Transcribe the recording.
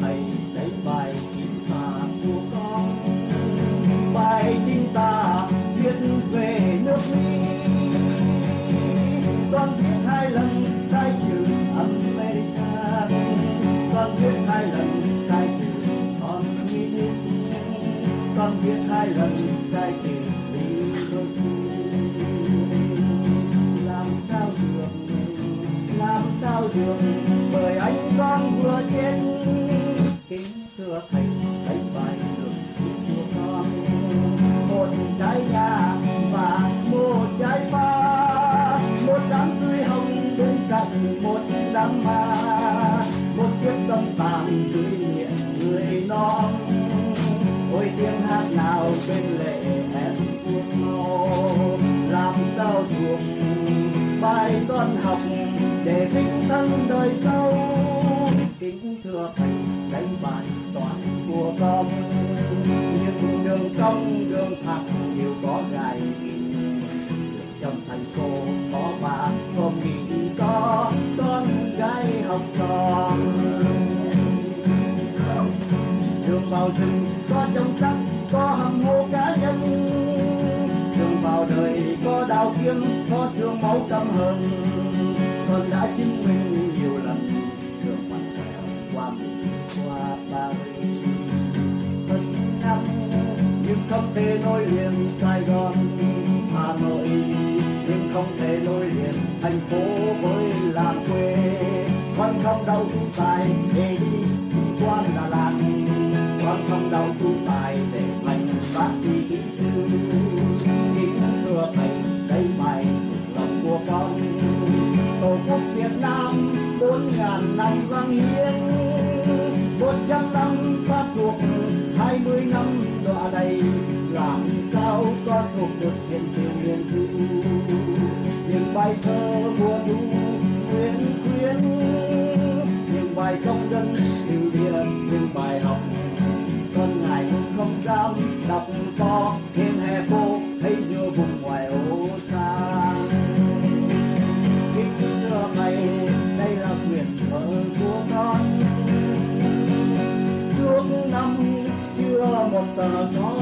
thầy lấy bài chính tả của con. Bài chính tả viết về nước mỹ. Con viết hai lần sai chữ America. Con viết hai lần sai chữ communist con viết hai lần sai chữ làm sao được? Làm sao được? Bởi anh con vừa chết kính thưa thầy thầy bài được của con một trái nhà và một trái hoa một đám tươi hồng bên cạnh một đám ma, một chiếc sông vàng dưới miệng người non. Ôi tiếng hát nào bên lệ em buồn màu. Làm sao thuộc bài con học để vinh thân đời trong đường thật nhiều có gai trong thành phố có bà, có mỹ có con gái học trò. Đường vào rừng có trong sắc, có hầm hố cá nhân. Đường vào đời có đau kiếm, có xương máu căm hờn. Con đã chứng minh nhiều lần đường mặt qua mình qua paris nhưng không thể nối liền sài gòn, hà nội. Nhưng không thể nối liền thành phố với làng quê. Con không đâu tu tài để đi quan đà lạt con không đâu tu tài để thành bác sĩ kỹ sư. Kính thừa thầy đây mày, lòng của con. Tổ quốc việt nam bốn ngàn năm vang hiến một trăm năm phát thuộc đọa đầy làm sao có thuộc được thiên tiêu miền thư những bài thơ mùa thu, quyến quyến, những bài công dân từ địa, những bài học. Con ngài cũng không dám đọc to, thiên hè cô thấy giữa vùng ngoài con